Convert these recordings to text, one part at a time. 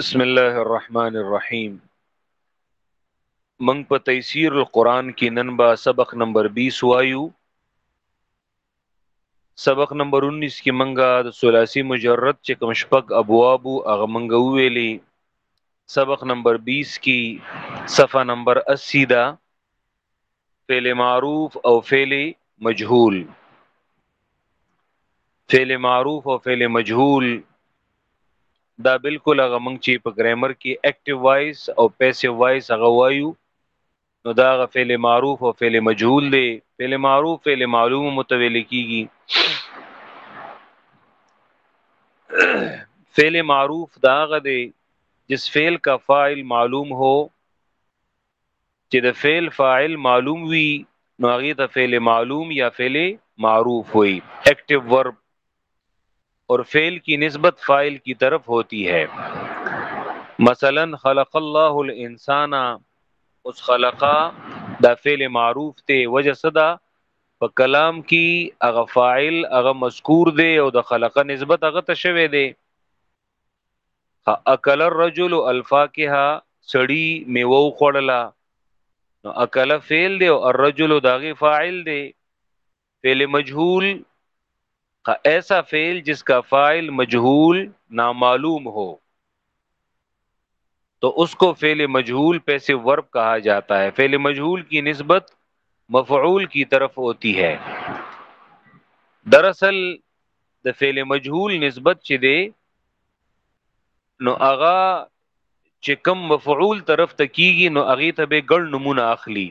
بسم الله الرحمن الرحیم من په تیسیر القرآن کې نن با سبق نمبر 20 وایو سبق نمبر 19 کې منګه د ثلاثي مجرد چې کوم شپږ ابواب هغه منګه ویلي سبق نمبر 20 کې صفه نمبر 80 دا فعل معروف او فعل مجهول فعل معروف او فعل مجهول دا بالکل هغه مونږ چې په ګرامر کې اکټیو وایس او پیسیو وایس هغه وایو نو دا غ فعل معروف او فعل مجهول دی فعل معروف فعل معلوم متویل کیږي فعل معروف دا غ دی جس فعل کا فاعل معلوم هو چې د فعل فاعل معلوم وي نو هغه ته فعل معلوم یا فعل معروف وي اکټیو ورب اور فعل کی نسبت فاعل کی طرف ہوتی ہے مثلا خلق الله الانسان اس خلقا دا فعل معروف ته وجه صدا په کلام کی اغه فاعل اغه مذکور دی او د خلقه نسبت اغه ته شوی دی اکل الرجل الفاکهه سړی میوه خوړله نو اکل فعل دی او الرجل داغه فاعل دی فعل مجهول ایسا فیل جس کا فائل مجہول نامعلوم ہو تو اس کو فیل مجہول پیسے ورب کہا جاتا ہے فیل مجہول کی نسبت مفعول کی طرف ہوتی ہے دراصل دا فیل مجہول نسبت نو چکم مفعول طرف تکی گی نو اگیت بے گڑ نمون اخلی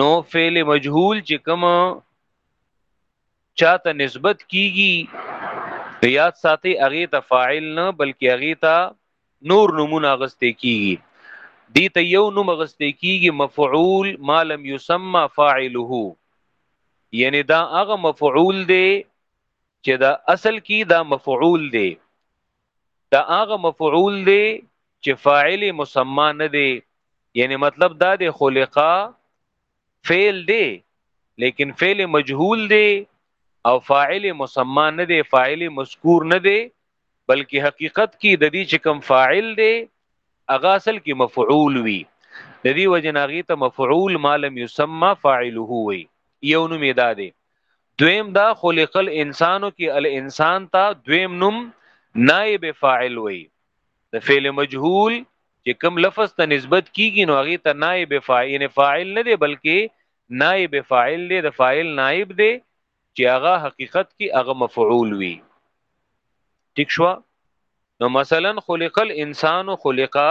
نو فعل مجهول چې کوم چاته نسبت کیږي یاد ساتي اغه ته فاعل نه بلکې اغه ته نور نمونه غسته کیږي دی ته یو نوم غسته کیږي مفعول ما لم یسمى فاعله یعنی دا هغه مفعول دی چې دا اصل کې دا مفعول دی دا هغه مفعول دی چې فاعل مسما نه دی یعنی مطلب دا دی خلقا فعل دی لیکن فعل مجهول دی او فاعل مسما نه دی فاعل مذکور نه دی بلکې حقیقت کې د دې چې کوم فاعل دی هغه اصل کې مفعول وي د دې وجناغي ته مفعول مالم یسمى فاعله وي یو نوم ادا دی دویم دا خلق الانسانو کې الانسان ته دویم نوم نائب فاعل وي د فعل مجهول چې کوم لفظ ته نسبت کیږي نو هغه ته نائب فاعل فاعل نه دی بلکې نائب فاعل دی د فاعل نائب دی چې هغه حقیقت کې هغه مفعول وي ٹھیک شو نو مثلا خلق الانسان خلقا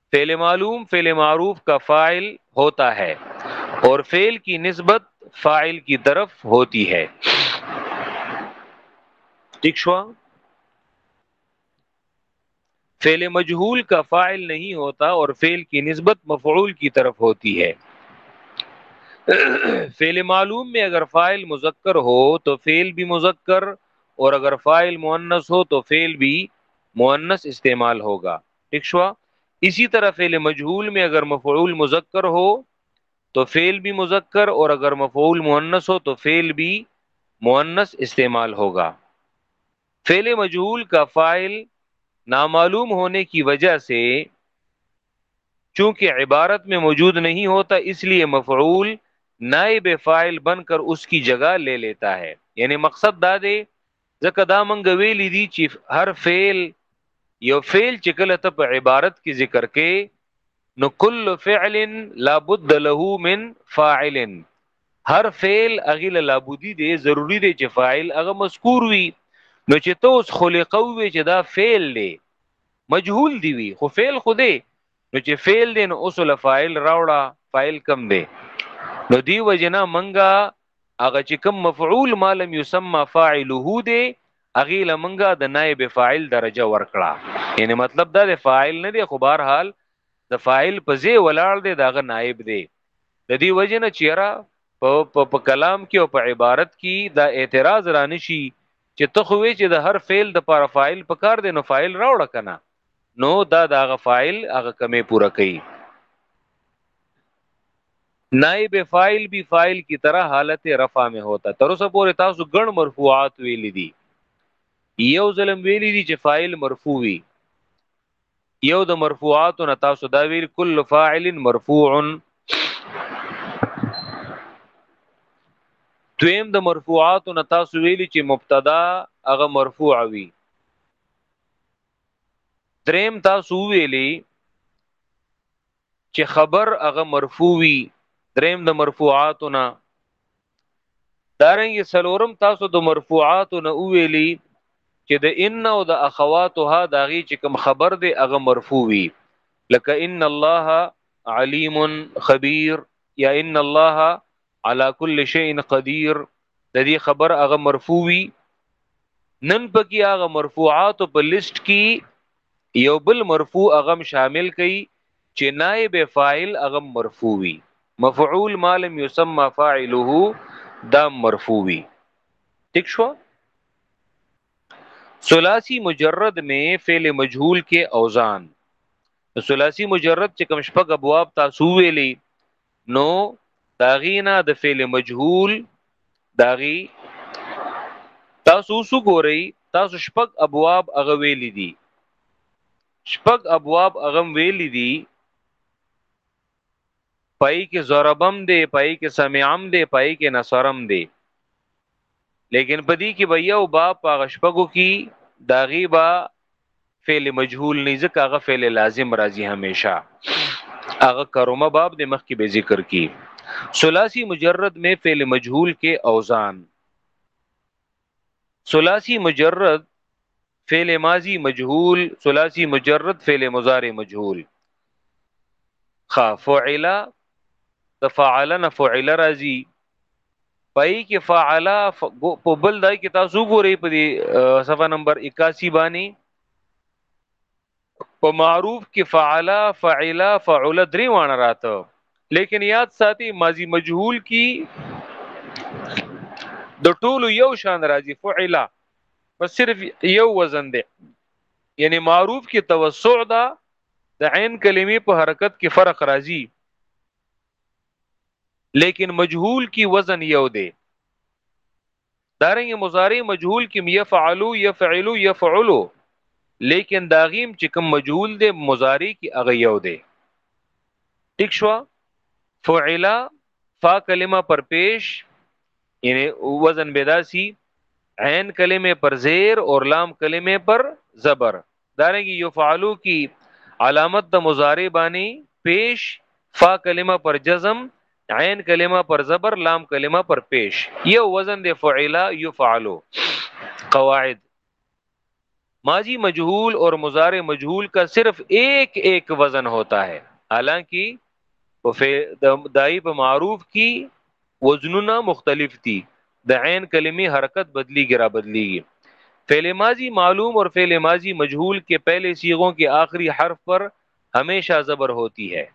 فیل معلوم فیل معروف کا فائل ہوتا ہے اور فیل کی نسبت فائل کی طرف ہوتی ہے فیل مجہول کا فائل نہیں ہوتا اور فیل کی نسبت مفعول کی طرف ہوتی ہے فیل معلوم میں اگر فائل مذکر ہو تو فیل بھی مذکر اور اگر فائل مونس ہو تو فیل بھی مونس استعمال ہوگا ٹھیک شوا اسی طرح فعل مجہول میں اگر مفعول مذکر ہو تو فعل بھی مذکر اور اگر مفعول مونس ہو تو فعل بھی مونس استعمال ہوگا فعل مجہول کا فائل نامعلوم ہونے کی وجہ سے چونکہ عبارت میں موجود نہیں ہوتا اس لیے مفعول نائب فائل بن کر اس کی جگہ لے لیتا ہے یعنی مقصد دادے ځکه دا مونږ ویلې دي چې هر فعل یو فعل چې کله ته په عبارت کې ذکر کې نو کل فعل لابد له من فاعل هر فعل اغه لابودی دی ضروری دی چې فاعل هغه مذکور وي نو چې ته اوس خلقو وي چې دا فعل دی مجهول دی وي خو فعل خو دی نو چې فعل دی نو اوس له فاعل راوړه فاعل کم دی نو دی وجنا منګه هغه چې کوم مفعول ما لم يسمى فاعله دی اغه لمنګه د نائب فاعل درجه ورکړه یعنی مطلب دا د فاعل نه دی خو بهر حال د فاعل په ځای ولاړ دی داغه نائب دی د دې وجه نه چیرې په کلام کې او په عبارت کې دا اعتراض رانشي چې ته خو چې د هر فعل د پر فاعل په کار دی نو فاعل راوړه کنه نو دا داغه فاعل هغه کمې پوره کوي نائب فاعل بی فاعل کی طرح حالت رفع میں ہوتا تر اوسه پورې تاسو ګڼ مرفوعات ویل دي یو ظلم ویل دي چې فاعل مرفوع وي یو د مرفوعات نه تاسو دا ویل کل فاعل مرفوع دویم د مرفوعات نه تاسو ویل چې مبتدا هغه مرفوع وي دریم تاسو ویلي چې خبر هغه مرفوع وي دریم د مرفوعاتنا دارنګ سلورم تاسو د مرفوعات نه ویلي چې د ان او د اخواتها داغي چې کوم خبر دی هغه مرفوع وي لکه ان الله علیم خبیر یا ان الله علا کل شیء قدیر د دې خبر هغه مرفوع وی نن پکې هغه مرفوعات په لیست کې یو بل مرفوع هغه شامل کړي چې نائب فاعل هغه مرفوع وی مفعول ما لم يسمى فاعله دا مرفوع وی ٹھیک شو ثلاثی مجرد میں فعل مجهول کې اوزان ثلاثی مجرد چې کوم شپږ ابواب تاسو ویلي نو داغینا د فعل مجهول داغي تاسو سو ګورئ تاسو شپږ ابواب هغه ویل دي شپږ ابواب هغه ویل دي پای کې ضربم دی پای کې سمعم دی پای کې نصرم دی لیکن په دې کې به یو باب په غشپګو کې دا غیبا فعل مجهول نه ځکه هغه فعل لازم راځي همیشه هغه کرومه باب د مخ کې به ذکر کی ثلاثی مجرد میں فعل مجهول کې اوزان ثلاثی مجرد فعل ماضی مجهول ثلاثی مجرد فعل مضارع مجهول خا فعل د فعلنا فعل راضی پای کې فعل په بل دای کې تاسو ګورئ په دې صفه نمبر 81 باندې په معروف کې فعلا فعلا فعل درې وانه راته لیکن یاد ساتي ماضی مجهول کی د ټولو یو شان راځي فعلا بس صرف یو وزن دی یعنی معروف کې توسع ده د عین کلمې په حرکت کې فرق راځي لیکن مجهول کی وزن یو دی دارنګ مضارع مجهول کې يفعلو يفعلو يفعلو لیکن داغیم چې کوم مجهول دی مضارع کې هغه یو دی ټیک شو فعل فا کلمه پر پیش یعنی وزن بداسی عین کلمه پر زیر اور لام کلمه پر زبر دارنګ يفعلوا کی علامت د مضارع باندې پیش فا کلمه پر جزم عین پر زبر لام کلمہ پر پیش وزن فعلا قواعد ماضی مجهول اور مضارع مجہول کا صرف ایک ایک وزن ہوتا ہے حالانکہ او د دای په معروف کی وزنونه مختلف دي د عین کلمې حرکت بدلی ګرا بدلی فعل ماضی معلوم اور فعل ماضی مجهول کې پہلے صيغوں کې آخری حرف پر همیشه زبر ہوتی ہے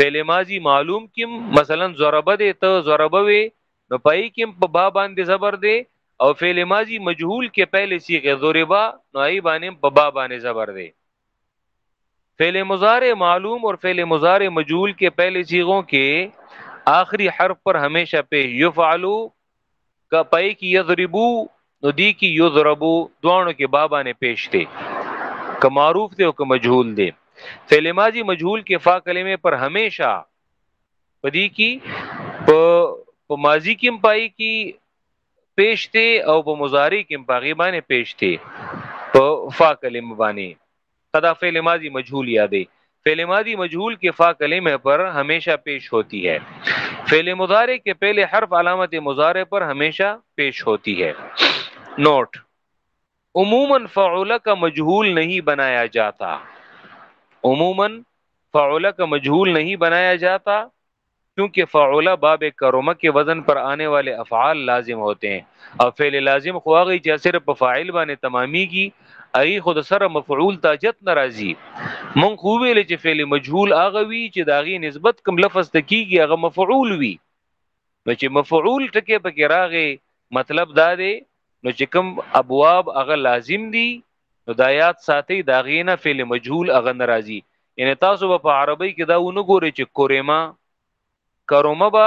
فعل ماضی معلوم کې مثلا ضربه دې ته ضربه وي نو پای کې په با باندې زبر دی او فعل ماضی مجهول کې پہلے صيغه ضربه نو ای باندې په با باندې زبر دی فعل مضارع معلوم اور فعل مضارع مجهول کې پہلے صيغوں کې آخری حرف پر همیشه په يفعلو کا پای کې یضربو نو دی کې یضربو دوانو کې بابا نه پېشته که معروف دی او که مجهول دی فعل ماضی مجهول کې فا کلمه پر همیشه پدی کې په ماضی کې پای کې پیش دی او په مضارع کې په غي باندې پیش دی په فا کلمه باندې قدا فعل ماضی مجهول یادې فعل ماضی مجهول کې فا کلمه پر همیشه پیش ہوتی ہے فعل مضارع کې پہلے حرف علامت مضارع پر همیشه پیش ہوتی ہے نوٹ عموما فعل کا مجهول نہیں بنایا جاتا عموما فعل کا مجهول نہیں بنایا جاتا چونکه فعل باب کرمه کې وزن پر آنے والے افعال لازم ہوتے ہیں او فعل لازم خو هغه چې صرف په فاعل باندې تماميږي ای خود سره مفعول تاجت ناراضي مون خو ویل چې فعل مجهول هغه وی چې داغي نسبت کوم لفظ ته کیږي هغه مفعول وی نو چې مفعول ټکه پکې راغی مطلب دا دی نو چې کوم ابواب هغه لازم دي نو دا یاد ساتي دا غینه فعل مجهول اغه ناراضي یعنی تاسو په عربی کې دا ونه ګوري چې کوریما کرومه با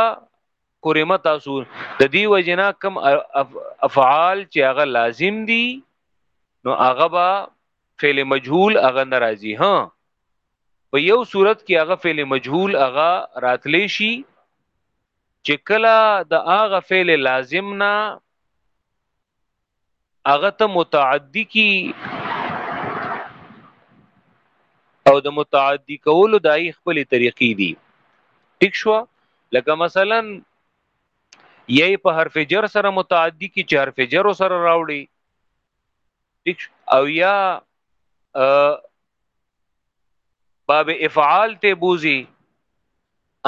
کوریما تاسو د دې وجنا کم افعال چې هغه لازم دي نو هغه با فعل مجهول هغه ناراضي ها په یو صورت کې هغه فعل مجهول هغه راتلی شي چې کله د هغه فعل لازم نه هغه ته متعدی کی او د متعدی کولو دای خپل طریقې دي ټیک شو لکه مثلا یی په حرف جر سره متعدی کی چې حرف جر سره راوړي ټیک او یا باب افعال ته بوزي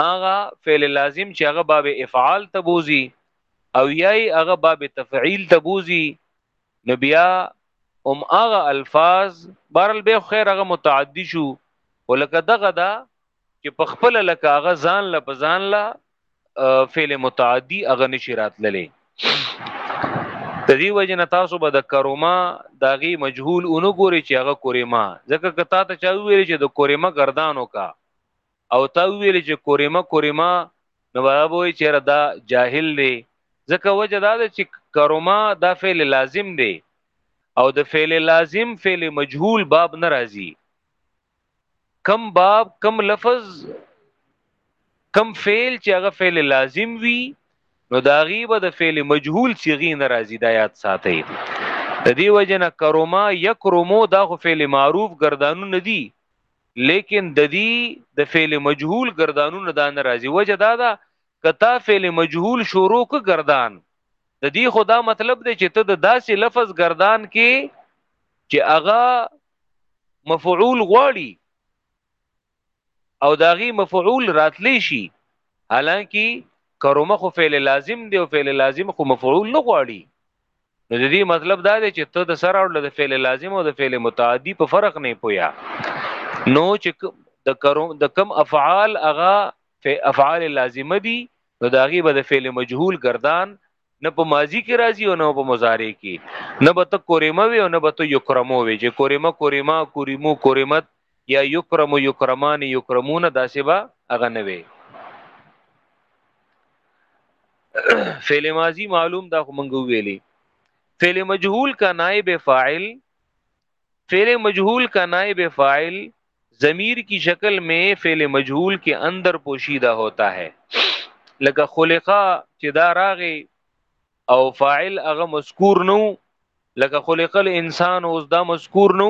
هغه فعل لازم چې هغه باب افعال ته بوزي او یای هغه باب تفعیل ته بوزي نو بیا ام هغه الفاظ بارل به خیر هغه متعدی شو ولکه دغه دا چې په خپل لکه هغه ځان ل په ځان لا فعل متعدی هغه نشی راتللې د دې وجه نه تاسو به د کروما داغي مجهول اونو ګوري چې هغه کوریما ځکه کته ته چا ویل چې د کوریما گردانو کا او تا ویل چې کوریما کوریما نو بابا وای چې دا جاهل دی ځکه وجه دا ده چې کروما دا فعل لازم دی او د فعل لازم فعل مجهول باب ناراضي کم باب کم لفظ کم فعل چې هغه فعل لازم وي نو دا غیبه د فعل مجهول صيغه ناراضي د یاد ساتي د دې وجنه کروما یکرمو دا خو فعل معروف گردانو ندي لیکن د دې د فعل مجهول گردانونه دا نه راځي وجه دا ده کتا فعل مجهول شروع ک گردان د دې خدا مطلب دی چې ته د داسې لفظ گردان کې چې هغه مفعول غواړي او داغي مفعول راتلی شي حالانکه کرومه خو فعل لازم دی او فعل لازم خو مفعول نه غواړي نو د دې مطلب دا دی چې ته د سره او د فعل لازم او د فعل متعدی په فرق نه پویا نو چې د کروم د کم افعال اغا افعال لازمه دي نو دا غي به د فعل مجهول گردان نه په ماضی کې راځي او نه په مضارع کې نه به ته کوریمه وي او نه به ته یکرمو وي چې کوریمه کوریما کوریمو کوریمت یا یکرم یکرمان یکرمون داسې به هغه نه وي فعل ماضی معلوم دا خو منګو ویلی فعل مجهول کا نائب فاعل فعل مجهول کا نائب فاعل ضمیر کی شکل میں فعل مجهول کے اندر پوشیدہ ہوتا ہے لکه خلقا چې دا راغی او فاعل هغه مذکور نو لکه خلق الانسان اوس دا مذکور نو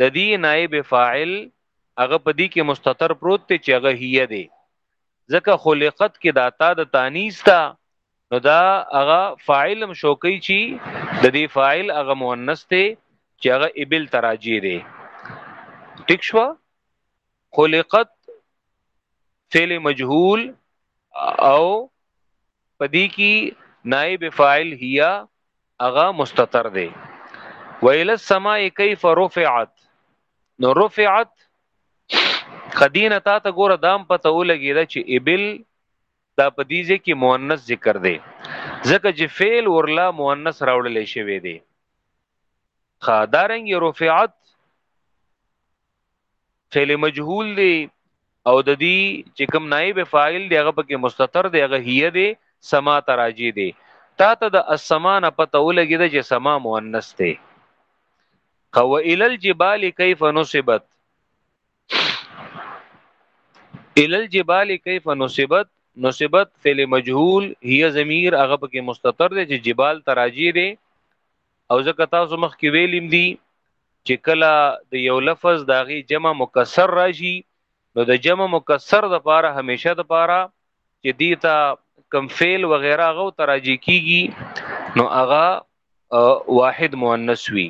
د دې نائب فاعل هغه په دې کې مستتر پروت ته چې هغه هي دی ځکه خلقت کې دا تا د تانیس تا نو دا هغه فاعل هم شو کوي چې د دې فاعل هغه مؤنث ته چې هغه ابل تراجی دی ټیک شو خلقت فعل مجهول او پدې کې نائب فاعل هيا هغه مستتر دی ویل السماء کیف رفعت نو رفعت خدینه تا ته ګوره دام پته ولګی دا چې ابل دا په دې ځکه مؤنث ذکر دی ځکه چې فعل ورلا مؤنث راوړل شوی دی خا دارنګ رفعت فعل مجهول دی او د دې چې کوم نائب فاعل دی هغه پکې مستتر دی هغه هي دی سما تراجی دی تا ته د السما نه پته ولګی د چې سما مؤنث دی او الى الجبال كيف نصبت الى الجبال كيف نصبت نصبت فعل مجهول هي ضمیر هغه پکې مستتر دی چې جبال تراجی دی او ځکه تاسو مخ کې ویلیم دي چې کله د یو لفظ داغي جمع مکسر راشي نو د جمع مکسر د پاره همیشه د پاره چې دیتا کم فعل وغیرہ غو تراجی کیږي نو هغه واحد مؤنث وی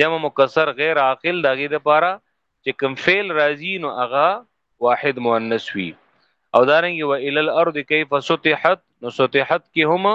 جمع مکسر غیر عاقل داغي د پاره چې کم فعل راځي نو هغه واحد مؤنث وی او دارنګ و ال الارض کیف سطحت نو سطحت کې هم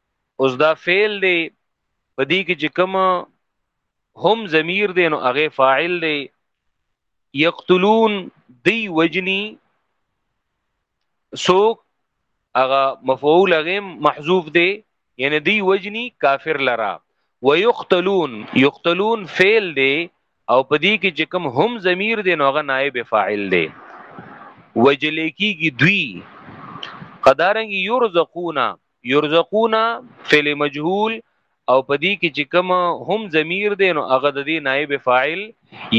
اوس دا فعل دی په دې کې چې کوم هم ضمیر دی نو هغه فاعل دی یقتلون دی وجنی سوق هغه مفعول هغه محذوف دی یعنی دی وجنی کافر لرا ويقتلون يقتلون فعل دی او پدې کې چې کوم هم ضمیر دی نو هغه نائب فاعل دی وجلې کیږي دوی قدارنګ یرزقونا یرزقون فعل مجهول او پدی کې چې کوم هم ضمیر دی نو هغه د دې نائب فاعل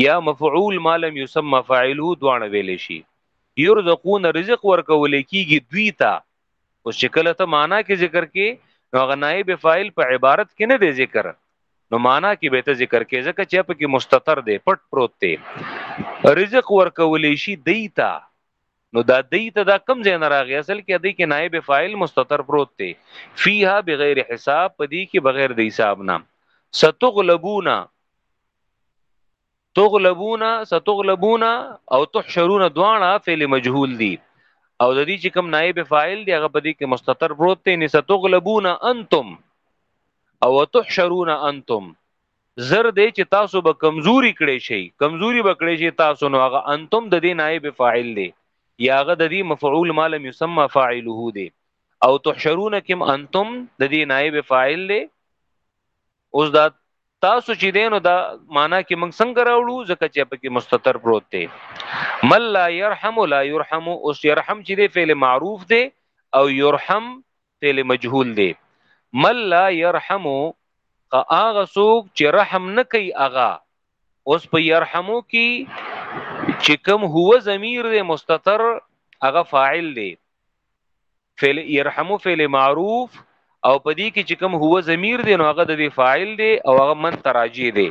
یا مفعول ما لم یسمى فاعله دوانه ویل شي یرزقون رزق ورکول کیږي دوی ته اوس چې کله ته معنا کې ذکر کې نو هغه نائب فاعل په عبارت کې نه دی ذکر نو معنا کې به ته ذکر کې ځکه چې په کې مستتر دی پټ پروت دی رزق ورکول شي دی ته نو دا دی ته دا کم ځای نه راغی اصل کې دی کې نائب فاعل مستتر پروت دی فیها بغیر حساب پدی کې بغیر د حساب نام ستغلبونا تغلبونا ستغلبونا او تحشرون دوانا فعل مجهول دی او د دې چې کوم نائب فاعل دی هغه پدی کې مستتر پروت دی نستغلبونا انتم او تحشرون انتم زر دی چې تاسو به کمزوري کړي شي کمزوري بکړي شي تاسو نو هغه انتم د دې نائب فاعل دی یا هغه د دې مفعول ما لم يسمى فاعله دی او تحشرون کم انتم د دې نائب فاعل دی اوس دا تاسو چې دینو دا معنا کې موږ څنګه راوړو ځکه چې په کې مستتر پروت دی مل لا يرحم لا يرحم اوس يرحم چې دی فعل معروف دی او يرحم فعل مجهول دی مل لا يرحمو هغه څوک چې رحم نه کوي هغه اوس په يرحمو کې چې کوم هو ضمیر دی مستتر هغه فاعل دی فعل يرحمو فعل معروف او په دې کې چې کوم هو ضمیر دی نو هغه د فاعل دی او هغه من تراجی دی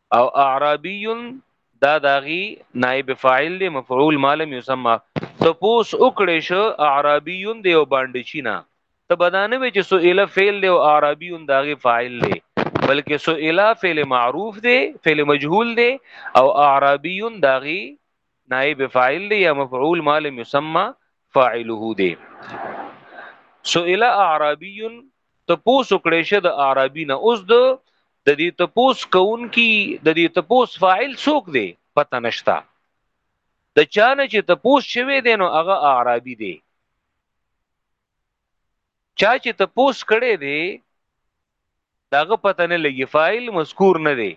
او اعرابی دا داغي نائب فاعل دی مفعول مالم یسمى تپوس وکړې شو اعرابی دی او باندې چینا ته بدانه وی چې سئله فعل دی او اعرابی داغي فاعل دی بلکې سئله فعل معروف دی فعل مجهول دی او اعرابی داغي نائب فاعل دی یا مفعول مالم یسمى فاعله دی سئله اعرابی تپوس وکړې شه د عربي نه اوس د د دې تپوس کون کی د دې تپوس فاعل څوک دی پته نشتا د چانه چې تپوس شوی دی نو هغه عربي دی چا چې تپوس کړي دی داغه پته نه لګي فاعل مذکور نه دی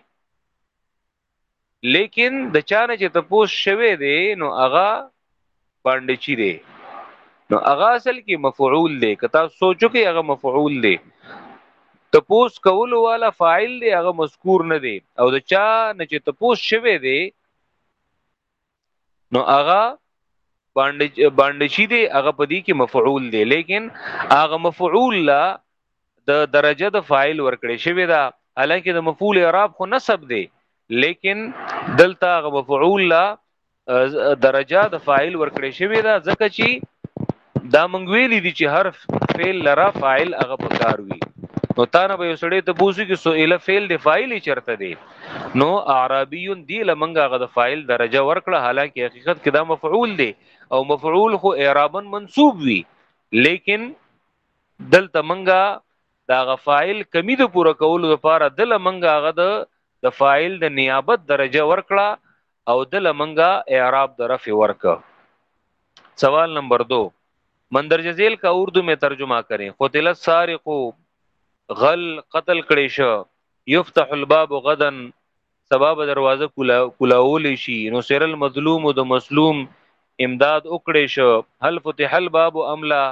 لیکن د چانه چې تپوس شوه دی نو هغه باندې چی دی نو هغه اصل کې مفعول دی کتا سوچو کې هغه مفعول دی تپوس کول والا فاعل دی هغه مذکور نه دی او د چا نه چې تپوس شوه دی نو هغه باندې باندې چی دی هغه په دې کې مفعول دی لیکن هغه مفعول لا د درجه د فاعل ورکړې شوی دا حالانکه د مفعول اعراب خو نسب دی لیکن دلته هغه مفعول لا درجه د فاعل ورکړې شوی دا ځکه چې دا مونږ ویلي دي چې هر فعل لرا فاعل هغه پکار وي نو تا نه به سړی ته بوزي چې سئیل فعل دی فاعل چرته دی نو اعرابی دی لمنګه غد فاعل درجه ورکړه حالانکه حقیقت کې دا مفعول دی او مفعول خو اعرابا منصوب وي لیکن دلته منګه دا غفائل کمی د پوره کولو لپاره د لمنګه غد د فاعل د نیابت درجه ورکړه او د لمنګا اعراب د رفع ورک سوال نمبر 2 مندرجه ذیل کا اردو میں ترجمہ کریں قتل السارق غل قتل کړي شو یفتح الباب غدا سبب دروازه کولا کولاول شي نو سر المظلوم د مسلوم امداد وکړي شو هل فتح الباب املا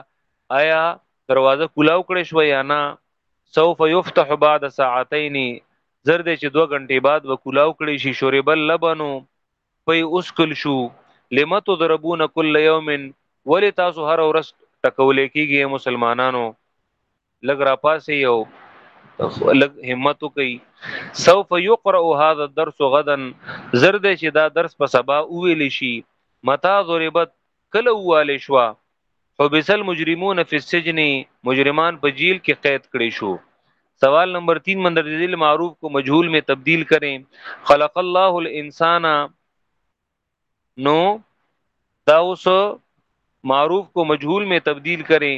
آیا دروازه کولاو کړي شو یا نه سوف یفتح بعد ساعتین زر دی چې دوه غنټې بعد به کولاو کړی شي شرب اللبن پي اسکل شو لمت ضربون کل یوم ولی تاسو هر ورځ ټکولې کیږي مسلمانانو لګ را پاسې یو لګ همت کوي سوف یقرأ هذا الدرس غدا زرد چې دا درس په سبا ویل شي متا ضربت کله ووال شو حبس المجرمون فی السجن مجرمان په جیل کې قید کړي شو سوال نمبر 3 مندر ذیل معروف کو مجهول میں تبدیل کریں خلق الله الانسان نو دا اوس معروف کو مجهول میں تبدیل کریں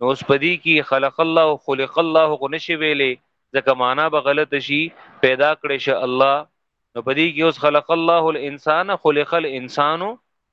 نو اوس پدی کې خلق الله او خلق الله کو نشي ویلې ځکه معنا به غلط شي پیدا کړي شه الله نو پدی کې اوس خلق الله الانسان خلق الانسان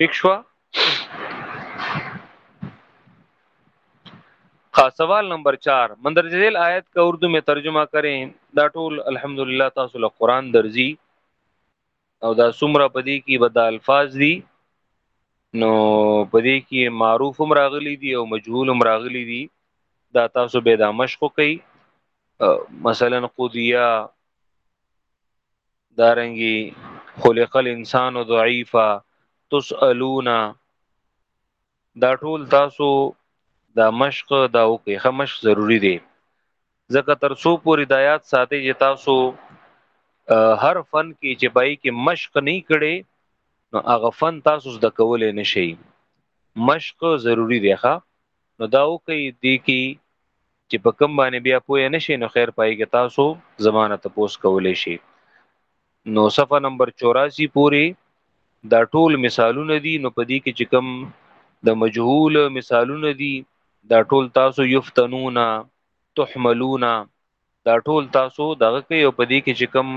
ٹھیک شو خا سوال نمبر 4 مندرجه ذیل آیت کا اردو میں ترجمہ کریں دا ټول الحمدللہ تاسو له قران درځي او دا سمره پدی کی بدا الفاظ دي نو پدی کی معروف هم راغلی دي او مجهول هم راغلی دي دا تاسو به دا مشق کوي مثلا قضیه دارنګي خلق الانسان ضعیفا تسالون دا ټول تاسو دا مشق دا وکي خمش ضروری دی ځکه تر څو پوری دایات ساتي چې تاسو هر فن کې چې بای کې مشق نه کړي نو هغه فن تاسو د کولې نشي مشق ضروری دی ښا نو دا وکي دي کی چې په کم باندې بیا پوه نه شي نو خیر پای کې تاسو زمانه ته پوس کولې شي نو صفه نمبر 84 پوری دا ټول مثالونه دي نو په دې کې چې کم د مجهول مثالونه دي دا ټول تاسو یفتنونا تحملونا دا ټول تاسو دغه کې او پدې کې چې کوم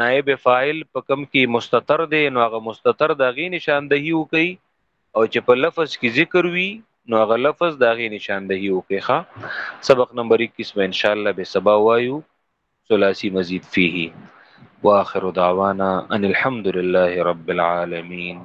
نائب فاعل په کوم کې مستتر دی نو هغه مستتر د غي نشاندهي وکي او چې په لفظ کې ذکر وي نو هغه لفظ د غي نشاندهي وکي ښا سبق نمبر 21 به ان شاء الله به سبا وایو ثلاثي مزید فيه واخر دعوانا ان الحمد لله رب العالمين